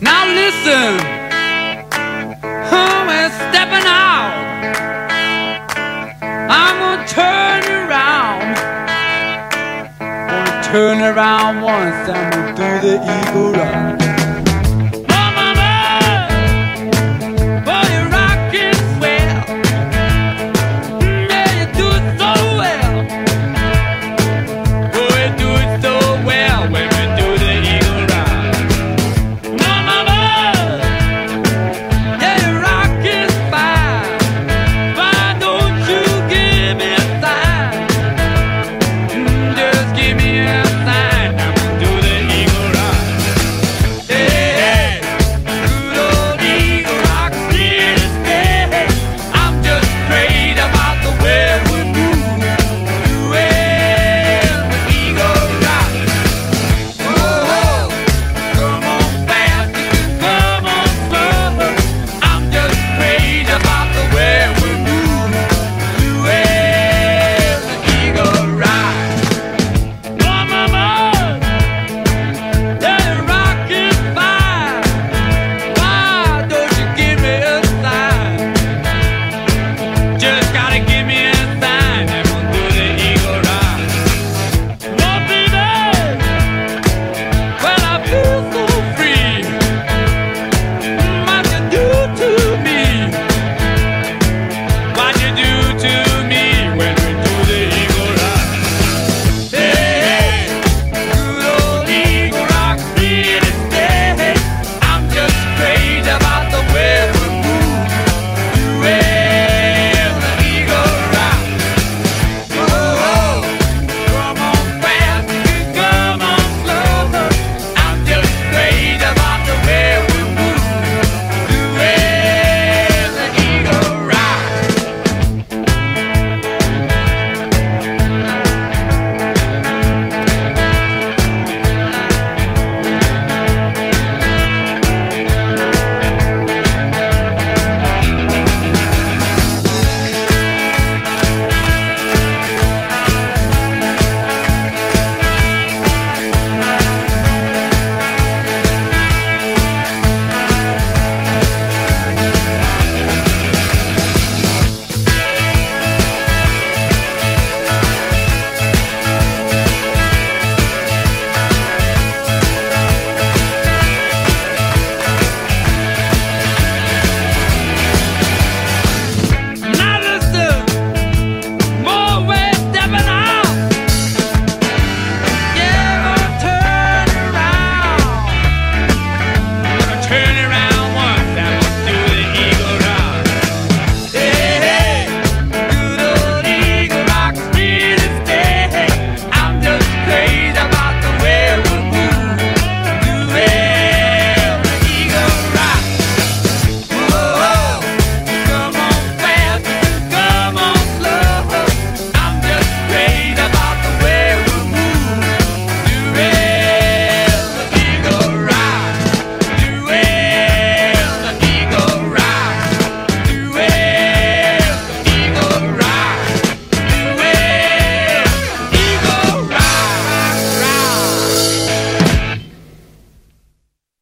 Now listen, who is stepping out. I'm gonna turn around. Gonna turn around once, I'm gonna do the eagle run.